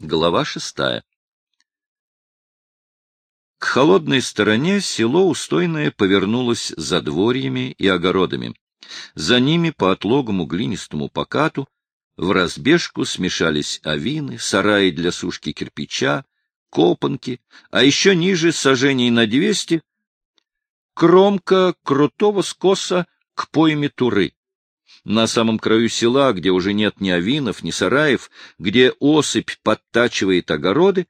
Глава шестая. К холодной стороне село Устойное повернулось за дворьями и огородами. За ними по отлогому глинистому покату в разбежку смешались авины, сараи для сушки кирпича, копанки, а еще ниже сажений на двести кромка крутого скоса к пойме Туры на самом краю села, где уже нет ни авинов, ни сараев, где осыпь подтачивает огороды,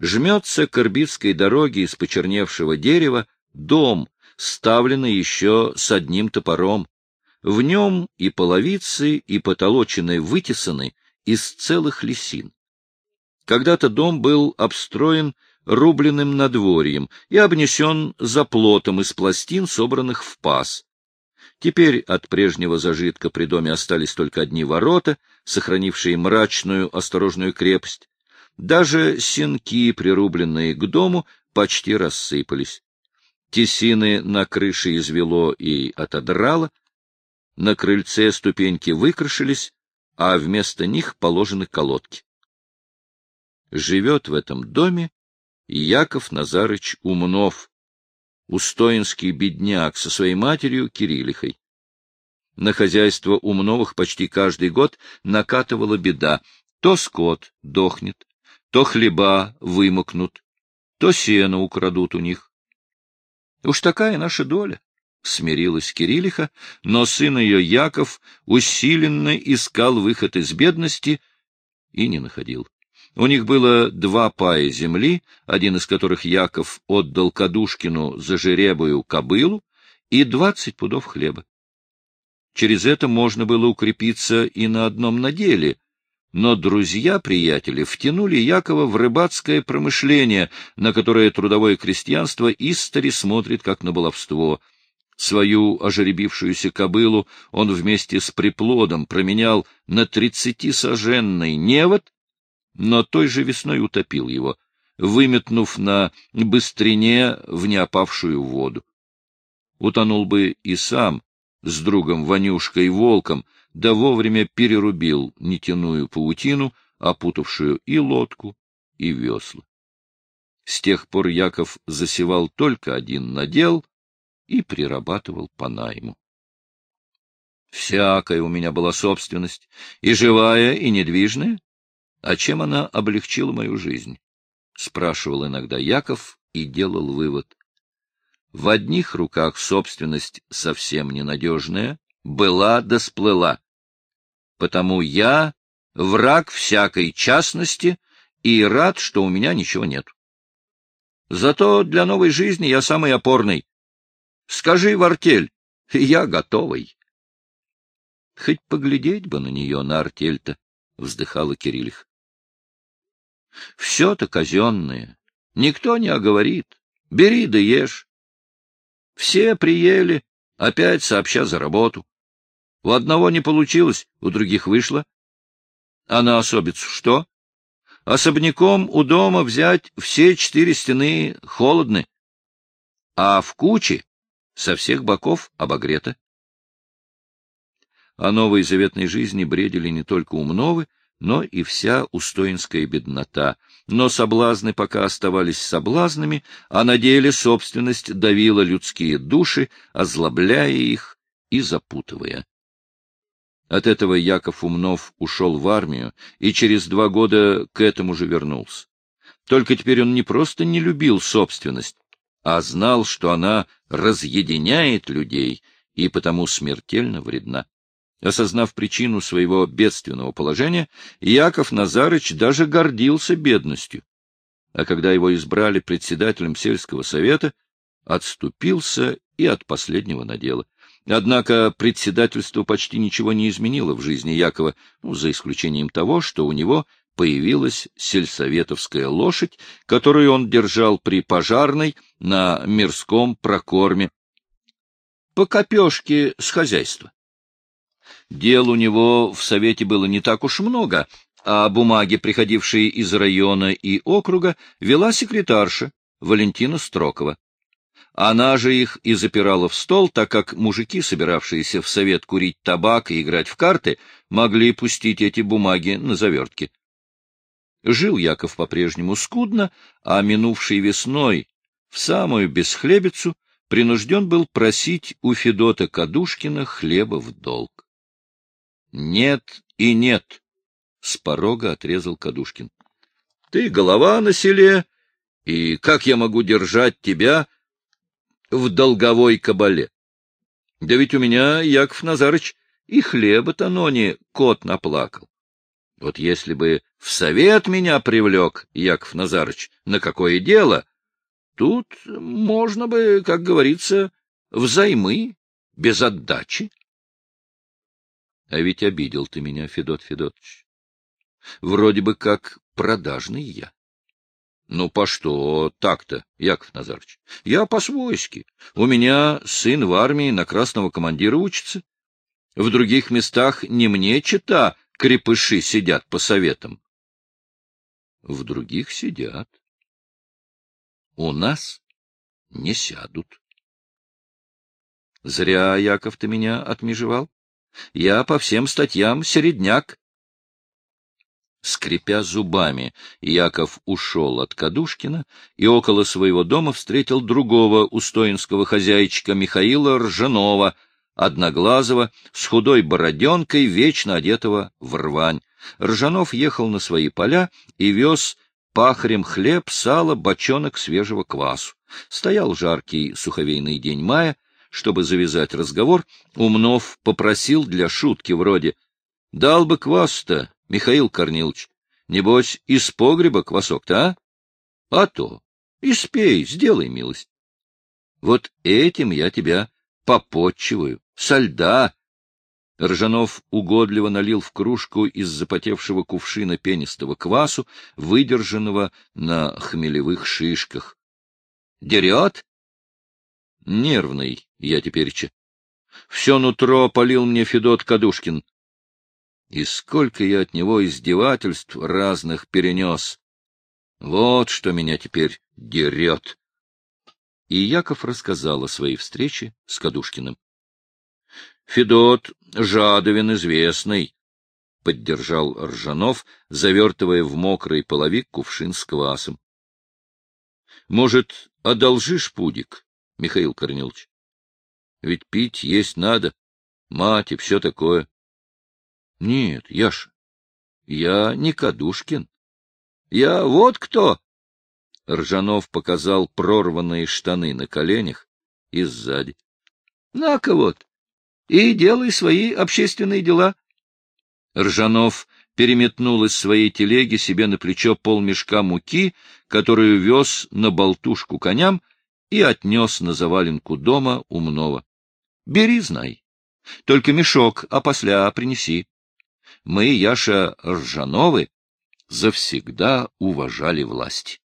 жмется к Ирбитской дороге из почерневшего дерева дом, ставленный еще с одним топором. В нем и половицы, и потолочины вытесаны из целых лисин. Когда-то дом был обстроен рубленным надворьем и обнесен заплотом из пластин, собранных в паз. Теперь от прежнего зажитка при доме остались только одни ворота, сохранившие мрачную осторожную крепость. Даже сенки, прирубленные к дому, почти рассыпались. Тесины на крыше извело и отодрало, на крыльце ступеньки выкрашились, а вместо них положены колодки. Живет в этом доме Яков Назарыч Умнов, устоинский бедняк со своей матерью Кириллихой. На хозяйство Умновых почти каждый год накатывала беда. То скот дохнет, то хлеба вымокнут, то сено украдут у них. Уж такая наша доля, — смирилась Кириллиха, но сын ее Яков усиленно искал выход из бедности и не находил. У них было два пая земли, один из которых Яков отдал Кадушкину за жеребую кобылу и двадцать пудов хлеба. Через это можно было укрепиться и на одном наделе, но друзья-приятели втянули Якова в рыбацкое промышление, на которое трудовое крестьянство истори смотрит как на баловство. Свою ожеребившуюся кобылу он вместе с приплодом променял на тридцатисоженный невод но той же весной утопил его, выметнув на быстрине в неопавшую воду. Утонул бы и сам с другом Ванюшкой Волком, да вовремя перерубил нетяную паутину, опутавшую и лодку, и весла. С тех пор Яков засевал только один надел и прирабатывал по найму. Всякая у меня была собственность, и живая, и недвижная, а чем она облегчила мою жизнь? Спрашивал иногда Яков и делал вывод. В одних руках собственность совсем ненадежная, была да сплыла. Потому я враг всякой частности и рад, что у меня ничего нет. Зато для новой жизни я самый опорный. Скажи в артель, я готовый. Хоть поглядеть бы на нее, на артель-то, — вздыхала Кириллих. Все-то казенное. Никто не оговорит. Бери да ешь. Все приели, опять сообща за работу. У одного не получилось, у других вышло. А на особицу что? Особняком у дома взять все четыре стены холодны, а в куче со всех боков обогрето. О новой заветной жизни бредили не только Умновы, но и вся устоинская беднота. Но соблазны пока оставались соблазнами, а на деле собственность давила людские души, озлобляя их и запутывая. От этого Яков Умнов ушел в армию и через два года к этому же вернулся. Только теперь он не просто не любил собственность, а знал, что она разъединяет людей и потому смертельно вредна. Осознав причину своего бедственного положения, Яков Назарыч даже гордился бедностью. А когда его избрали председателем сельского совета, отступился и от последнего надела. Однако председательство почти ничего не изменило в жизни Якова, ну, за исключением того, что у него появилась сельсоветовская лошадь, которую он держал при пожарной на мирском прокорме по копешке с хозяйства. Дел у него в Совете было не так уж много, а бумаги, приходившие из района и округа, вела секретарша Валентина Строкова. Она же их и запирала в стол, так как мужики, собиравшиеся в совет курить табак и играть в карты, могли пустить эти бумаги на завертки. Жил Яков по-прежнему скудно, а минувшей весной, в самую бесхлебицу, принужден был просить у Федота Кадушкина хлеба в долг. — Нет и нет, — с порога отрезал Кадушкин. — Ты голова на селе, и как я могу держать тебя в долговой кабале? Да ведь у меня, Яков Назарыч, и хлеба-то, но не кот наплакал. Вот если бы в совет меня привлек, Яков Назарыч, на какое дело, тут можно бы, как говорится, взаймы, без отдачи. А ведь обидел ты меня, Федот Федотович. Вроде бы как продажный я. Ну, по что так-то, Яков Назарович? Я по-свойски. У меня сын в армии на красного командира учится. В других местах не мне чита, крепыши сидят по советам. В других сидят. У нас не сядут. Зря, Яков, ты меня отмежевал. Я по всем статьям середняк. Скрипя зубами, Яков ушел от Кадушкина и около своего дома встретил другого устоинского хозяйчика Михаила Ржанова, одноглазого, с худой бороденкой, вечно одетого в рвань. Ржанов ехал на свои поля и вез пахарем хлеб, сало, бочонок свежего квасу. Стоял жаркий суховейный день мая, чтобы завязать разговор, Умнов попросил для шутки вроде «Дал бы квас-то, Михаил Корнилович, небось, из погреба квасок-то, а? А то. Испей, сделай милость. Вот этим я тебя попотчиваю, со льда. Ржанов угодливо налил в кружку из запотевшего кувшина пенистого квасу, выдержанного на хмелевых шишках. — Дерет? — Нервный я теперь-че. Все нутро полил мне Федот Кадушкин. И сколько я от него издевательств разных перенес. Вот что меня теперь дерет. И Яков рассказал о своей встрече с Кадушкиным. — Федот Жадовин известный, — поддержал Ржанов, завертывая в мокрый половик кувшин с квасом. — Может, одолжишь пудик, Михаил Корнилович? Ведь пить есть надо, мать и все такое. — Нет, Яша, я не Кадушкин. Я вот кто! Ржанов показал прорванные штаны на коленях и сзади. — На-ка вот, и делай свои общественные дела. Ржанов переметнул из своей телеги себе на плечо полмешка муки, которую вез на болтушку коням, и отнес на заваленку дома умного. — Бери, знай. Только мешок, а после принеси мы, Яша Ржановы, завсегда уважали власть.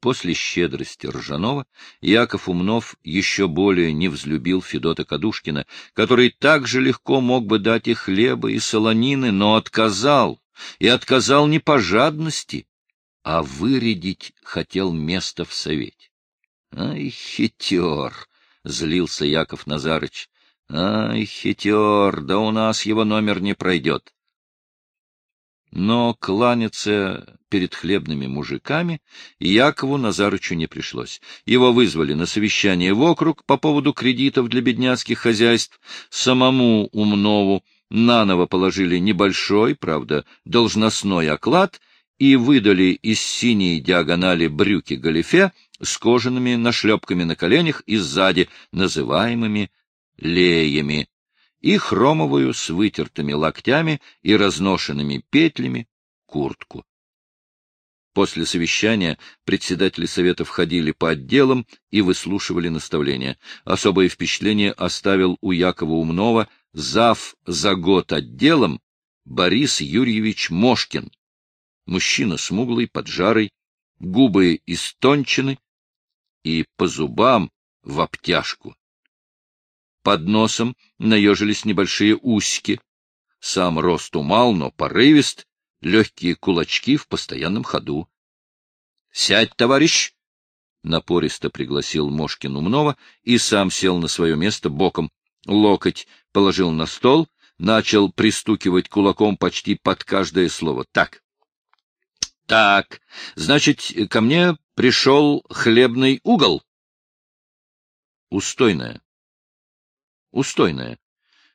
После щедрости Ржанова Яков Умнов еще более не взлюбил Федота Кадушкина, который так же легко мог бы дать и хлеба, и солонины, но отказал, и отказал не по жадности, а вырядить хотел место в совете. — Ай, хитер! — злился Яков Назарыч. Ай, хитер, да у нас его номер не пройдет. Но кланяться перед хлебными мужиками Якову Назарычу не пришлось. Его вызвали на совещание в округ по поводу кредитов для бедняцких хозяйств. Самому Умнову наново положили небольшой, правда, должностной оклад и выдали из синей диагонали брюки галифе с кожаными нашлепками на коленях и сзади, называемыми леями, и хромовую с вытертыми локтями и разношенными петлями куртку. После совещания председатели совета входили по отделам и выслушивали наставления. Особое впечатление оставил у Якова Умнова зав за год отделом Борис Юрьевич Мошкин. Мужчина смуглый, поджарый, губы истончены и по зубам в обтяжку. Под носом наежились небольшие усики. Сам рост умал, но порывист, легкие кулачки в постоянном ходу. — Сядь, товарищ! — напористо пригласил Мошкин умного и сам сел на свое место боком. Локоть положил на стол, начал пристукивать кулаком почти под каждое слово. — Так, Так, значит, ко мне пришел хлебный угол. Устойное. Устойное.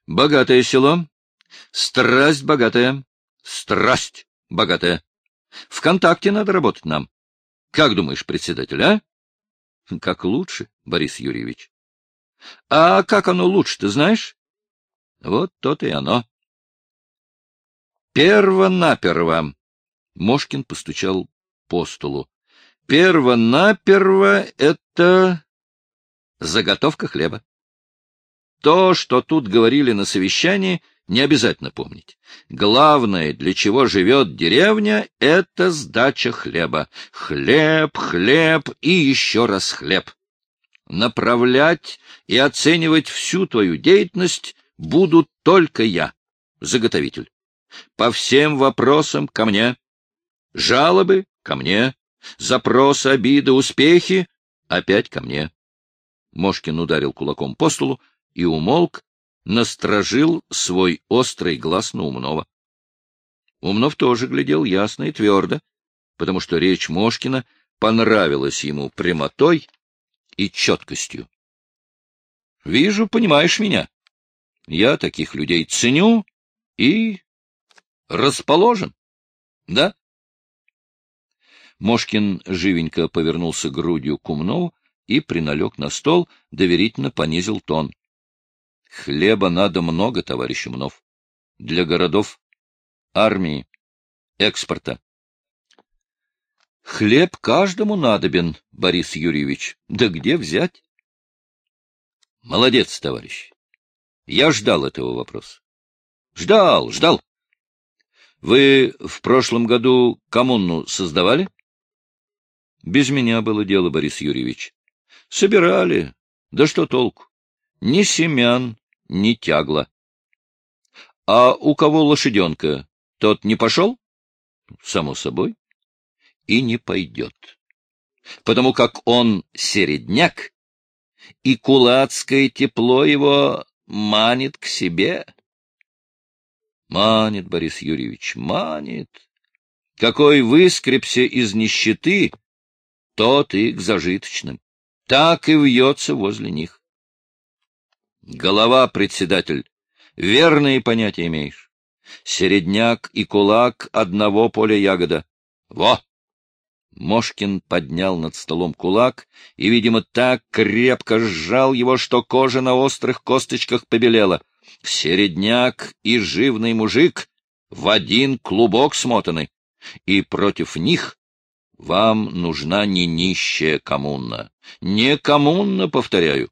Богатое село. Страсть богатая. Страсть богатая. Вконтакте надо работать нам. Как думаешь, председатель, а? Как лучше, Борис Юрьевич. А как оно лучше, ты знаешь? Вот то-то и оно. Перво-наперво. Мошкин постучал по столу. Перво-наперво это заготовка хлеба. То, что тут говорили на совещании, не обязательно помнить. Главное, для чего живет деревня, — это сдача хлеба. Хлеб, хлеб и еще раз хлеб. Направлять и оценивать всю твою деятельность буду только я, заготовитель. По всем вопросам ко мне. Жалобы — ко мне. Запросы, обиды, успехи — опять ко мне. Мошкин ударил кулаком по столу и умолк, насторожил свой острый глаз на Умнова. Умнов тоже глядел ясно и твердо, потому что речь Мошкина понравилась ему прямотой и четкостью. — Вижу, понимаешь меня. Я таких людей ценю и расположен. Да? Мошкин живенько повернулся грудью к Умнову и приналег на стол, доверительно понизил тон. — Хлеба надо много, товарищ Умнов. Для городов, армии, экспорта. — Хлеб каждому надобен, Борис Юрьевич. Да где взять? — Молодец, товарищ. Я ждал этого вопроса. — Ждал, ждал. Вы в прошлом году коммуну создавали? Без меня было дело, Борис Юрьевич. Собирали. Да что толку? Ни семян, ни тягла. А у кого лошаденка? Тот не пошел? Само собой. И не пойдет. Потому как он середняк, и кулацкое тепло его манит к себе. Манит, Борис Юрьевич, манит. Какой выскребся из нищеты, тот и к зажиточным. Так и вьется возле них. Голова, председатель, верные понятия имеешь. Середняк и кулак одного поля ягода. Во! Мошкин поднял над столом кулак и, видимо, так крепко сжал его, что кожа на острых косточках побелела. Середняк и живный мужик в один клубок смотаны, и против них вам нужна не нищая коммуна. Не коммуна, повторяю,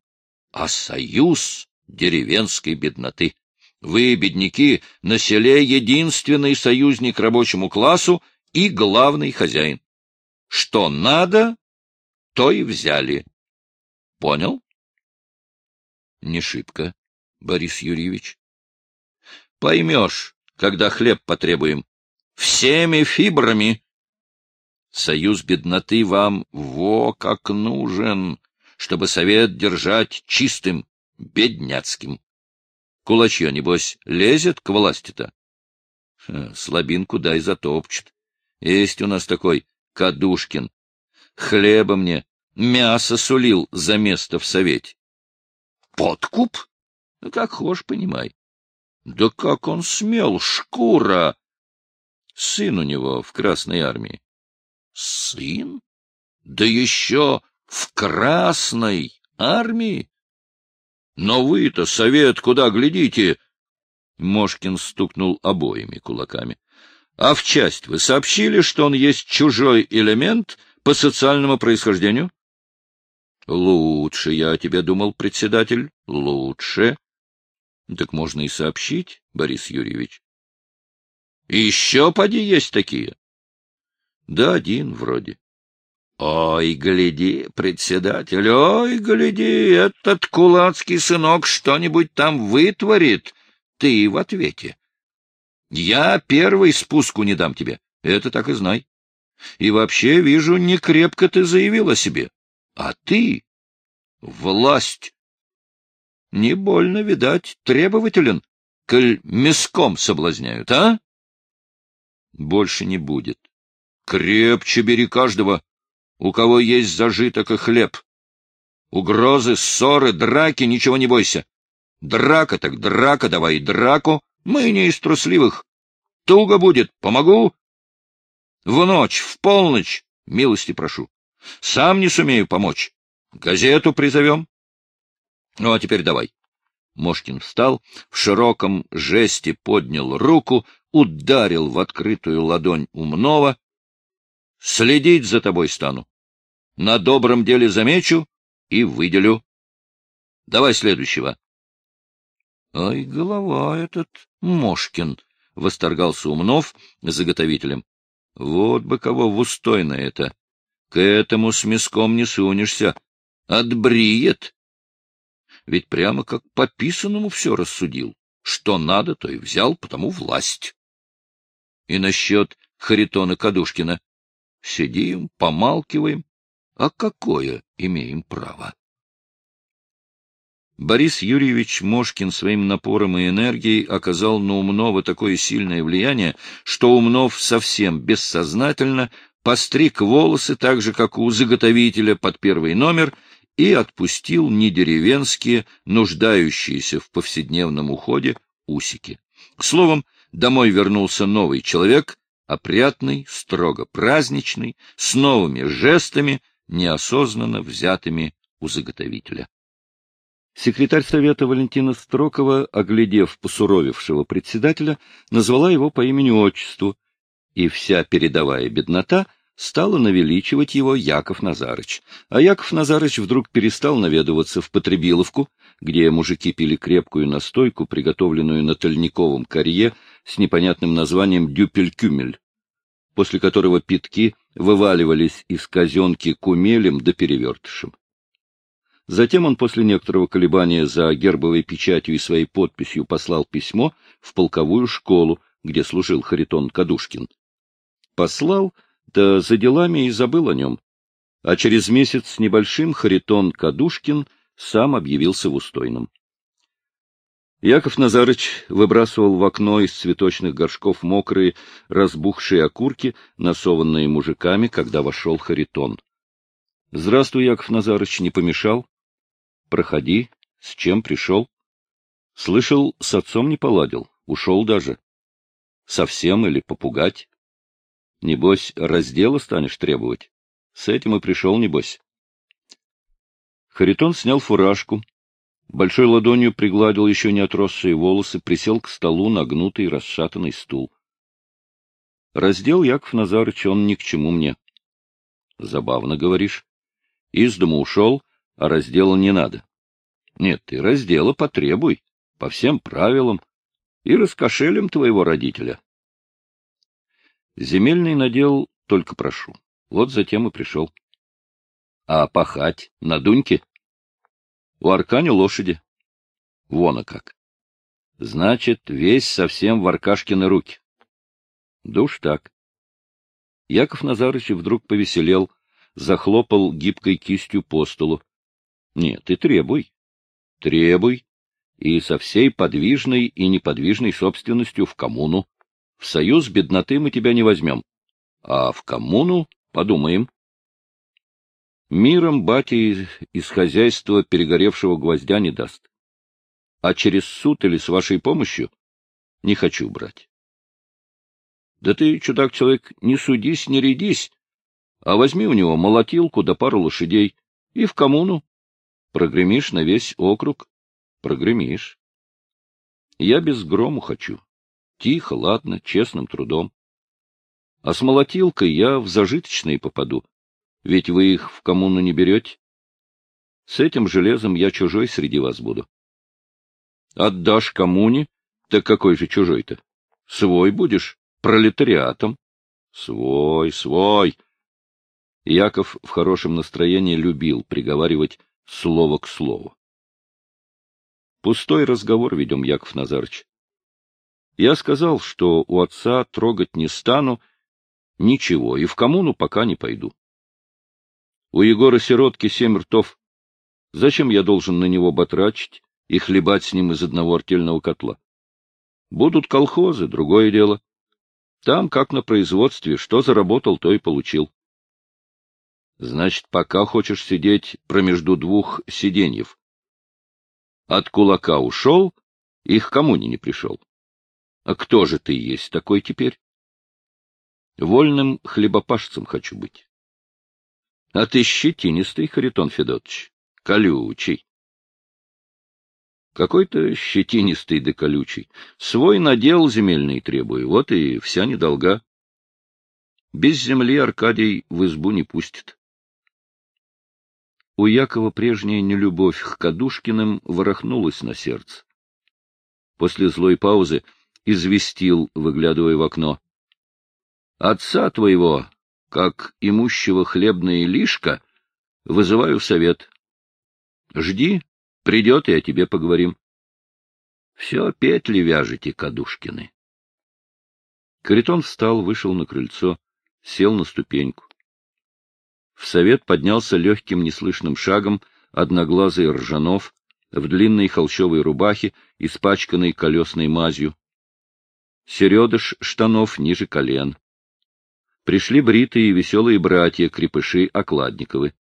а союз деревенской бедноты. Вы, бедняки, на селе единственный союзник рабочему классу и главный хозяин. Что надо, то и взяли. Понял? Не шибко, Борис Юрьевич. Поймешь, когда хлеб потребуем. Всеми фибрами. Союз бедноты вам во как нужен, чтобы совет держать чистым, бедняцким. Кулачье, небось, лезет к власти-то? Слабинку дай затопчет. Есть у нас такой Кадушкин. Хлеба мне, мясо сулил за место в совете. Подкуп? Ну, как хошь, понимай. Да как он смел, шкура! Сын у него в Красной армии. Сын? Да еще в Красной армии? Но вы-то, совет, куда глядите? Мошкин стукнул обоими кулаками. А в часть вы сообщили, что он есть чужой элемент по социальному происхождению? Лучше, я тебе думал, председатель, лучше. Так можно и сообщить, Борис Юрьевич. Еще поди есть такие. Да один вроде. Ой, гляди, председатель, ой, гляди, этот кулацкий сынок что-нибудь там вытворит. Ты в ответе. Я первый спуску не дам тебе, это так и знай. И вообще, вижу, не крепко ты заявил о себе. А ты — власть. Не больно, видать, требователен, коль мяском соблазняют, а? Больше не будет. Крепче бери каждого, у кого есть зажиток и хлеб. Угрозы, ссоры, драки, ничего не бойся. Драка так драка, давай драку. Мы не из трусливых. Туго будет, помогу. В ночь, в полночь, милости прошу. Сам не сумею помочь. Газету призовем. Ну, а теперь давай. Мошкин встал, в широком жесте поднял руку, ударил в открытую ладонь умного. Следить за тобой стану. На добром деле замечу и выделю. Давай следующего. — Ай, голова этот Мошкин! — восторгался Умнов заготовителем. — Вот бы кого в устой на это! К этому с мяском не сунешься. Отбриет! Ведь прямо как по писанному все рассудил. Что надо, то и взял, потому власть. И насчет Харитона Кадушкина. Сидим, помалкиваем. А какое имеем право? Борис Юрьевич Мошкин своим напором и энергией оказал на Умнова такое сильное влияние, что Умнов совсем бессознательно постриг волосы так же, как у заготовителя под первый номер, и отпустил недеревенские, нуждающиеся в повседневном уходе, усики. Словом, домой вернулся новый человек, опрятный, строго праздничный, с новыми жестами, неосознанно взятыми у заготовителя. Секретарь совета Валентина Строкова, оглядев посуровевшего председателя, назвала его по имени-отчеству, и вся передовая беднота стала навеличивать его Яков Назарыч. А Яков Назарыч вдруг перестал наведываться в Потребиловку, где мужики пили крепкую настойку, приготовленную на тольниковом корье с непонятным названием «дюпель-кюмель», после которого питки вываливались из казенки кумелем да перевертышем. Затем он после некоторого колебания за гербовой печатью и своей подписью послал письмо в полковую школу, где служил Харитон Кадушкин. Послал, да за делами и забыл о нем. А через месяц с небольшим Харитон Кадушкин сам объявился в Устойном. Яков Назарыч выбрасывал в окно из цветочных горшков мокрые, разбухшие окурки, насованные мужиками, когда вошел Харитон. — Здравствуй, Яков Назарыч, не помешал? — Проходи. С чем пришел? — Слышал, с отцом не поладил. Ушел даже. — Совсем или попугать? — Небось, раздела станешь требовать? С этим и пришел, небось. Харитон снял фуражку, Большой ладонью пригладил еще не отросшие волосы, присел к столу на гнутый расшатанный стул. Раздел Яков Назарыч, он ни к чему мне. Забавно говоришь. Из дому ушел, а раздела не надо. Нет, ты раздела потребуй, по всем правилам, и раскошелем твоего родителя. Земельный надел только прошу. Вот затем и пришел. А пахать на дуньке? У Аркани лошади. Вон а как. Значит, весь совсем в Аркашкины руки. Душ так. Яков Назарыч вдруг повеселел, захлопал гибкой кистью по столу. Нет, ты требуй. Требуй. И со всей подвижной и неподвижной собственностью в коммуну. В союз бедноты мы тебя не возьмем. А в коммуну подумаем. Миром батя из, из хозяйства перегоревшего гвоздя не даст. А через суд или с вашей помощью не хочу брать. Да ты, чудак-человек, не судись, не рядись, а возьми у него молотилку да пару лошадей и в коммуну. Прогремишь на весь округ. Прогремишь. Я без грому хочу. Тихо, ладно, честным трудом. А с молотилкой я в зажиточные попаду. Ведь вы их в коммуну не берете. С этим железом я чужой среди вас буду. Отдашь коммуне, так какой же чужой-то? Свой будешь, пролетариатом. Свой, свой. Яков в хорошем настроении любил приговаривать слово к слову. Пустой разговор ведем, Яков Назарыч. Я сказал, что у отца трогать не стану, ничего, и в коммуну пока не пойду. У Егора Сиротки семь ртов. Зачем я должен на него батрачить и хлебать с ним из одного артельного котла? Будут колхозы, другое дело. Там, как на производстве, что заработал, то и получил. Значит, пока хочешь сидеть промежду двух сиденьев. От кулака ушел и к коммуне не пришел. А кто же ты есть такой теперь? Вольным хлебопашцем хочу быть. А ты щетинистый, Харитон Федотович, колючий. Какой-то щетинистый да колючий. Свой надел земельный требую, вот и вся недолга. Без земли Аркадий в избу не пустит. У Якова прежняя нелюбовь к Кадушкиным ворохнулась на сердце. После злой паузы известил, выглядывая в окно. — Отца твоего, как имущего хлебная лишка, вызываю в совет. Жди, придет, и о тебе поговорим. Все петли вяжете, Кадушкины. Каритон встал, вышел на крыльцо, сел на ступеньку. В совет поднялся легким неслышным шагом одноглазый Ржанов в длинной холщовой рубахе, испачканной колесной мазью. Середыш штанов ниже колен. Пришли бритые и веселые братья, крепыши Окладниковы.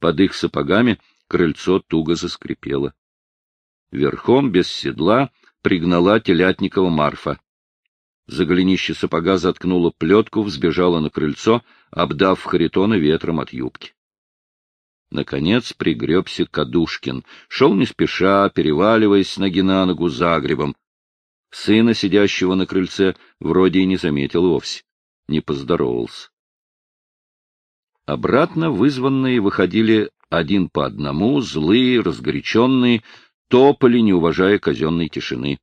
Под их сапогами крыльцо туго заскрипело. Верхом, без седла, пригнала телятникова Марфа. За голенище сапога заткнула плетку, взбежала на крыльцо, обдав Харитона ветром от юбки. Наконец пригребся Кадушкин. Шел не спеша, переваливаясь с ноги на ногу загребом. Сына, сидящего на крыльце, вроде и не заметил вовсе. Не поздоровался. Обратно вызванные выходили один по одному, злые, разгоряченные, топали, не уважая казенной тишины.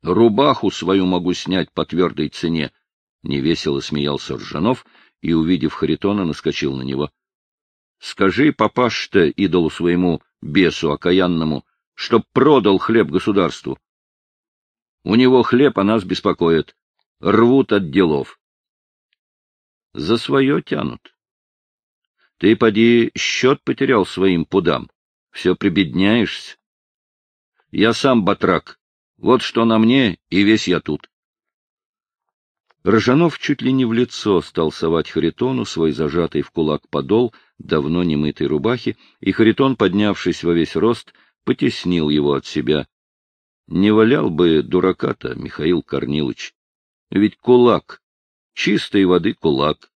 Рубаху свою могу снять по твердой цене, — невесело смеялся Ржанов и, увидев Харитона, наскочил на него. — Скажи, папаш-то, идолу своему, бесу окаянному, чтоб продал хлеб государству. У него хлеб, а нас беспокоит. Рвут от делов. За свое тянут. Ты, поди, счет потерял своим пудам. Все прибедняешься. Я сам батрак, вот что на мне, и весь я тут. Рожанов чуть ли не в лицо стал совать Харитону свой зажатый в кулак подол давно немытой рубахи, и Харитон, поднявшись во весь рост, потеснил его от себя. Не валял бы дурака-то, Михаил Корнилович. Ведь кулак, чистой воды кулак.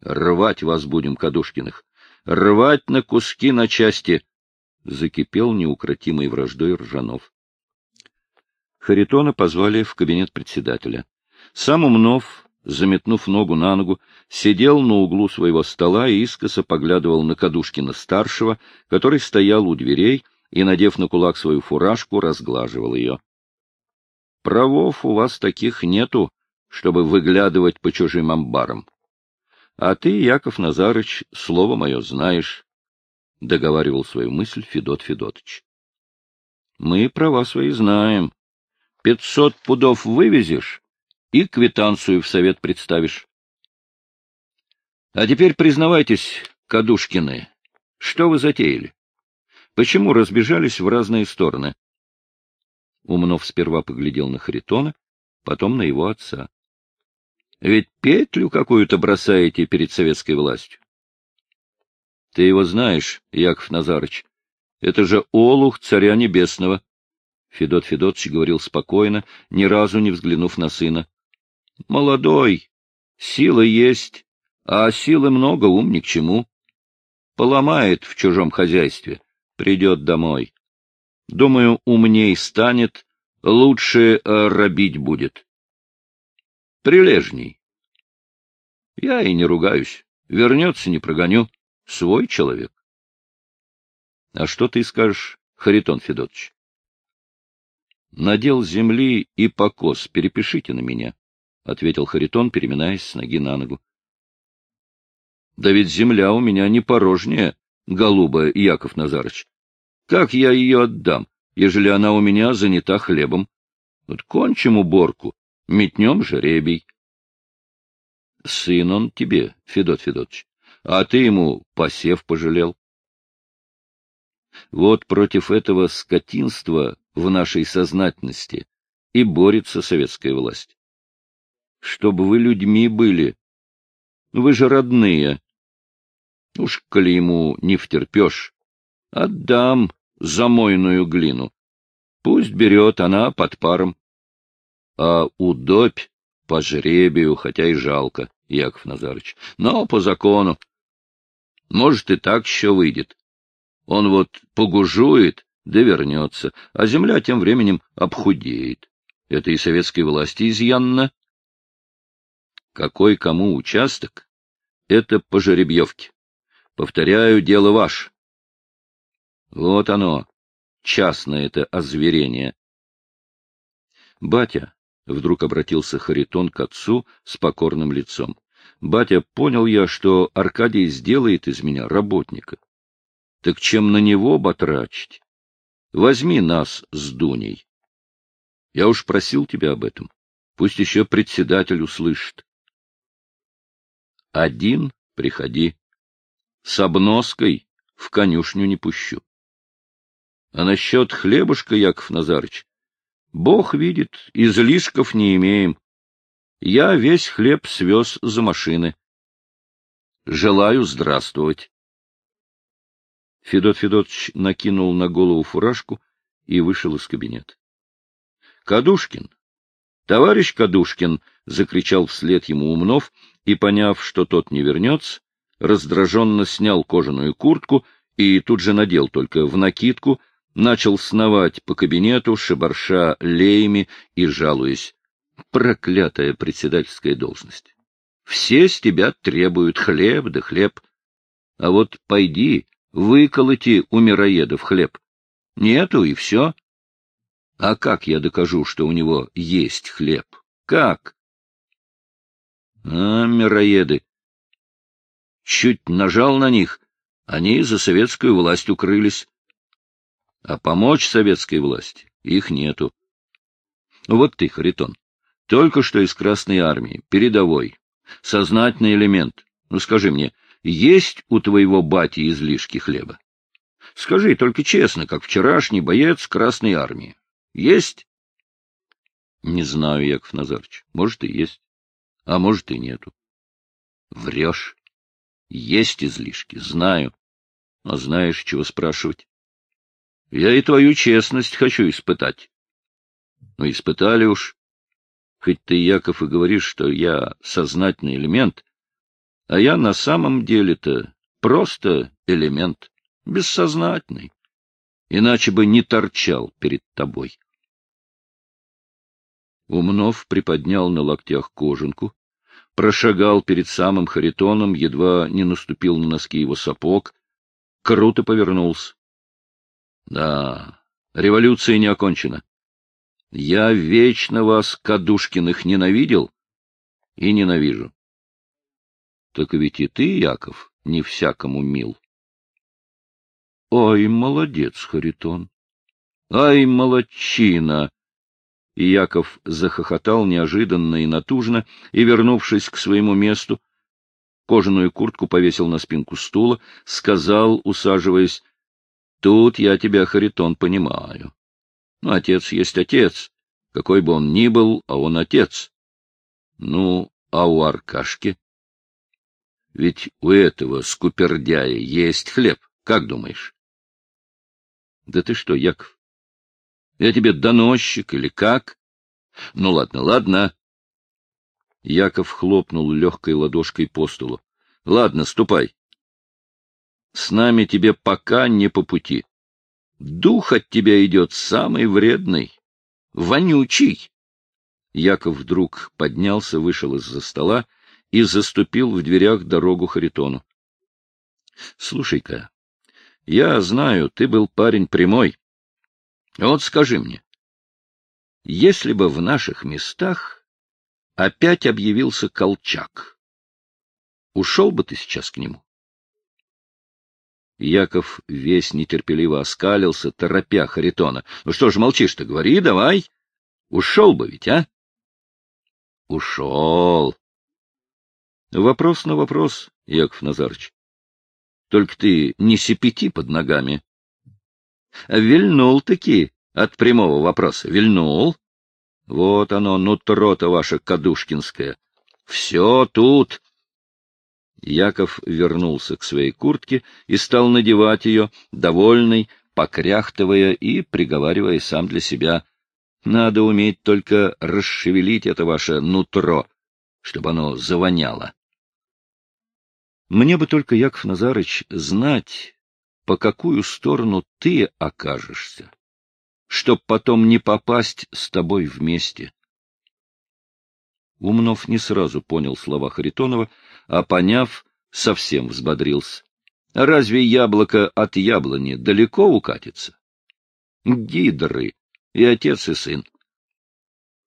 Рвать вас будем, Кадушкиных, рвать на куски на части! — закипел неукротимой враждой Ржанов. Харитона позвали в кабинет председателя. Сам Умнов, заметнув ногу на ногу, сидел на углу своего стола и искоса поглядывал на Кадушкина-старшего, который стоял у дверей и, надев на кулак свою фуражку, разглаживал ее. — Правов у вас таких нету, чтобы выглядывать по чужим амбарам. А ты, Яков Назарыч, слово мое знаешь, — договаривал свою мысль Федот Федотович. — Мы права свои знаем, Пятьсот пудов вывезешь и квитанцию в совет представишь. А теперь признавайтесь, Кадушкины, что вы затеяли? Почему разбежались в разные стороны? Умнов сперва поглядел на Харитона, потом на его отца. Ведь петлю какую-то бросаете перед советской властью. Ты его знаешь, Яков Назарыч. Это же олух царя небесного. Федот Федотович говорил спокойно, ни разу не взглянув на сына. — Молодой, сила есть, а силы много, ум ни к чему. Поломает в чужом хозяйстве, придет домой. Думаю, умней станет, лучше э, робить будет. Прилежней. Я и не ругаюсь. Вернется, не прогоню. Свой человек. — А что ты скажешь, Харитон Федотович? Надел земли и покос, перепишите на меня, — ответил Харитон, переминаясь с ноги на ногу. — Да ведь земля у меня не порожняя, голубая, Яков Назарыч. Как я ее отдам, ежели она у меня занята хлебом? Вот кончим уборку, метнем жеребий. Сын он тебе, Федот Федотович, а ты ему посев пожалел. Вот против этого скотинства в нашей сознательности и борется советская власть. Чтобы вы людьми были. Вы же родные. Уж коли ему не втерпешь, отдам замойную глину. Пусть берет она под паром. А удобь по жребию, хотя и жалко, Яков Назарыч, но по закону. Может, и так еще выйдет. Он вот погужует, да вернется, а земля тем временем обхудеет. Это и советской власти изъянно. Какой кому участок, это по жеребьевке. Повторяю, дело ваше. Вот оно, частное это озверение. Батя, — вдруг обратился Харитон к отцу с покорным лицом, — батя, понял я, что Аркадий сделает из меня работника. Так чем на него батрачить? Возьми нас с Дуней. Я уж просил тебя об этом. Пусть еще председатель услышит. Один приходи. С обноской в конюшню не пущу. А насчет хлебушка, Яков Назарыч, Бог видит, излишков не имеем. Я весь хлеб свез за машины. Желаю здравствовать. Федот Федотович накинул на голову фуражку и вышел из кабинета. — Кадушкин! Товарищ Кадушкин! — закричал вслед ему Умнов, и, поняв, что тот не вернется, раздраженно снял кожаную куртку и тут же надел только в накидку, начал сновать по кабинету, шебарша леями и жалуясь. Проклятая председательская должность! Все с тебя требуют хлеб да хлеб. А вот пойди, выколоти у мироедов хлеб. Нету, и все. А как я докажу, что у него есть хлеб? Как? А, мироеды! Чуть нажал на них, они за советскую власть укрылись. А помочь советской власти их нету. Вот ты, Харитон, только что из Красной Армии, передовой, сознательный элемент. Ну, скажи мне, есть у твоего бати излишки хлеба? Скажи только честно, как вчерашний боец Красной Армии. Есть? Не знаю, Яков Назарович. Может, и есть. А может, и нету. Врешь. Есть излишки, знаю. А знаешь, чего спрашивать? Я и твою честность хочу испытать. Ну, испытали уж. Хоть ты, Яков, и говоришь, что я сознательный элемент, а я на самом деле-то просто элемент, бессознательный. Иначе бы не торчал перед тобой. Умнов приподнял на локтях кожанку, прошагал перед самым Харитоном, едва не наступил на носки его сапог, круто повернулся. Да, революция не окончена. Я вечно вас, Кадушкиных, ненавидел и ненавижу. Так ведь и ты, Яков, не всякому мил. Ой, молодец, Харитон! Ай, молодчина! И Яков захохотал неожиданно и натужно, и, вернувшись к своему месту, кожаную куртку повесил на спинку стула, сказал, усаживаясь, Тут я тебя, Харитон, понимаю. Ну, отец есть отец, какой бы он ни был, а он отец. Ну, а у Аркашки? Ведь у этого скупердяя есть хлеб, как думаешь? Да ты что, Яков? Я тебе доносчик или как? Ну, ладно, ладно. Яков хлопнул легкой ладошкой по столу. Ладно, ступай. С нами тебе пока не по пути. Дух от тебя идет самый вредный, вонючий. Яков вдруг поднялся, вышел из-за стола и заступил в дверях дорогу Харитону. — Слушай-ка, я знаю, ты был парень прямой. Вот скажи мне, если бы в наших местах опять объявился Колчак, ушел бы ты сейчас к нему? Яков весь нетерпеливо оскалился, торопя Харитона. — Ну что ж молчишь-то? Говори давай. Ушел бы ведь, а? — Ушел. — Вопрос на вопрос, Яков Назарыч. Только ты не сипяти под ногами. — Вильнул-таки от прямого вопроса. Вильнул. Вот оно, нутро-то ваше кадушкинское. Все тут. Яков вернулся к своей куртке и стал надевать ее, довольный, покряхтывая и приговаривая сам для себя. Надо уметь только расшевелить это ваше нутро, чтобы оно завоняло. Мне бы только, Яков Назарыч, знать, по какую сторону ты окажешься, чтоб потом не попасть с тобой вместе. Умнов не сразу понял слова Харитонова, а, поняв, совсем взбодрился. Разве яблоко от яблони далеко укатится? Гидры, и отец, и сын.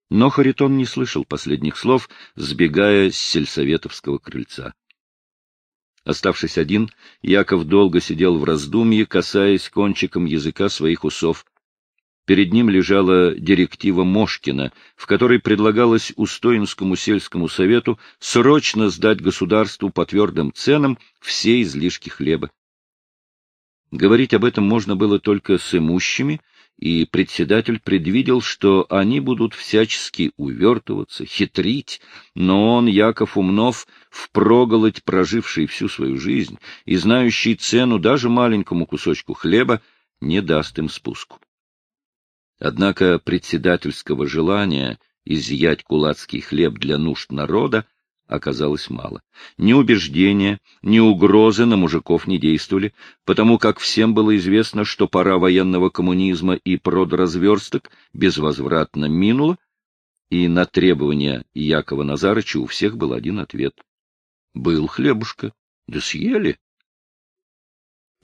Но Харитон не слышал последних слов, сбегая с сельсоветовского крыльца. Оставшись один, Яков долго сидел в раздумье, касаясь кончиком языка своих усов. Перед ним лежала директива Мошкина, в которой предлагалось Устоинскому сельскому совету срочно сдать государству по твердым ценам все излишки хлеба. Говорить об этом можно было только с имущими, и председатель предвидел, что они будут всячески увертываться, хитрить, но он, Яков Умнов, впроголодь проживший всю свою жизнь и знающий цену даже маленькому кусочку хлеба, не даст им спуску. Однако председательского желания изъять кулацкий хлеб для нужд народа оказалось мало. Ни убеждения, ни угрозы на мужиков не действовали, потому как всем было известно, что пора военного коммунизма и продразверсток безвозвратно минула, и на требования Якова Назарыча у всех был один ответ. Был хлебушка, да съели.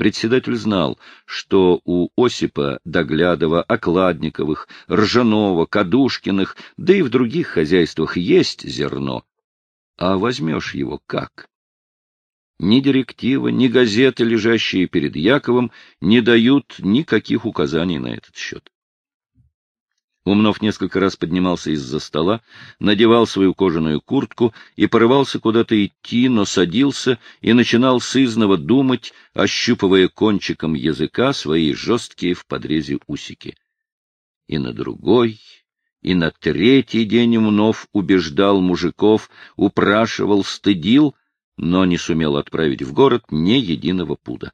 Председатель знал, что у Осипа, Доглядова, Окладниковых, Ржанова, Кадушкиных, да и в других хозяйствах есть зерно, а возьмешь его как? Ни директива, ни газеты, лежащие перед Яковом, не дают никаких указаний на этот счет. Умнов несколько раз поднимался из-за стола, надевал свою кожаную куртку и порывался куда-то идти, но садился и начинал сызново думать, ощупывая кончиком языка свои жесткие в подрезе усики. И на другой, и на третий день Мнов убеждал мужиков, упрашивал, стыдил, но не сумел отправить в город ни единого пуда.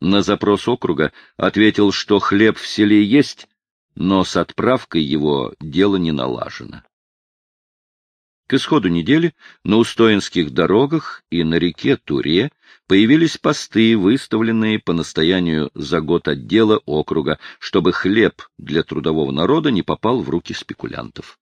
На запрос округа ответил, что хлеб в селе есть, но с отправкой его дело не налажено. К исходу недели на Устоинских дорогах и на реке Туре появились посты, выставленные по настоянию за год отдела округа, чтобы хлеб для трудового народа не попал в руки спекулянтов.